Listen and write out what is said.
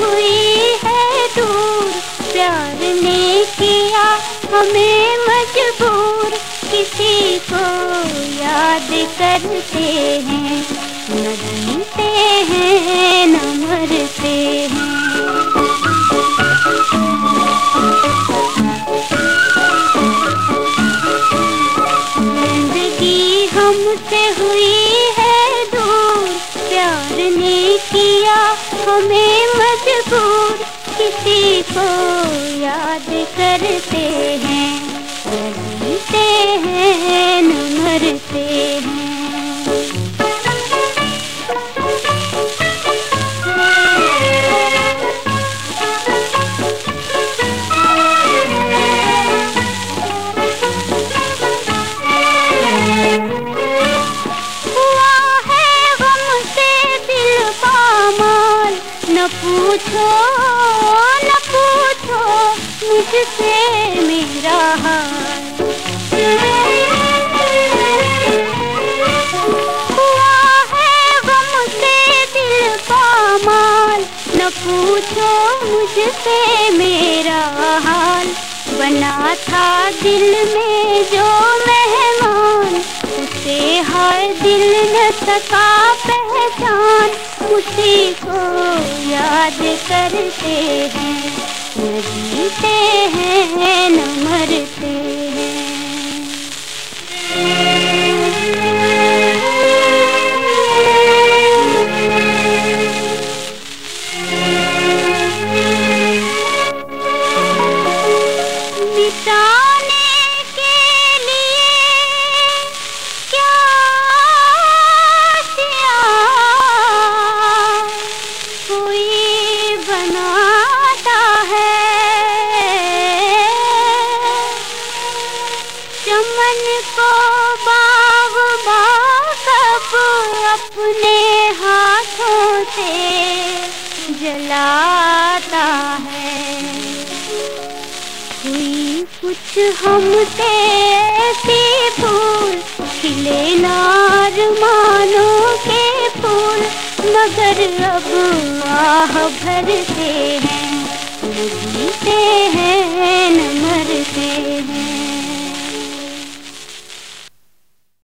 हुई है दूर प्यार ने किया हमें मजबूर। किसी को याद करते हैं, न जीते हैं, न मरते हैं। ज़िंदगी हमसे हुई हमें मजबूर किसी को याद करते हैं मरते हैं न मरते पूछो, न पूछो मुझसे मेरा हाल। हुआ है गम से दिल पामाल न पूछो मुझसे मेरा हाल। बना था दिल में जो मेहमान, उसे हर दिल न सका पहचान। याद करते हैं। नदी जीते बनाता है। चमन को बाग बाकब अपने हाथों से जलाता है। हुई कुछ हमसे ऐसी भूल अब आह भरते हैं जीते हैं